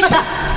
きました